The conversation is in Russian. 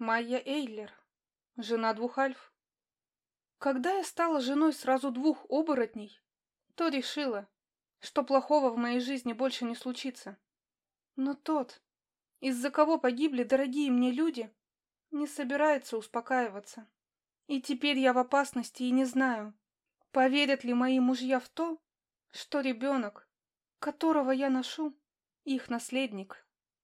Майя Эйлер, жена двух альф. Когда я стала женой сразу двух оборотней, то решила, что плохого в моей жизни больше не случится. Но тот, из-за кого погибли дорогие мне люди, не собирается успокаиваться. И теперь я в опасности и не знаю, поверят ли мои мужья в то, что ребенок, которого я ношу, их наследник.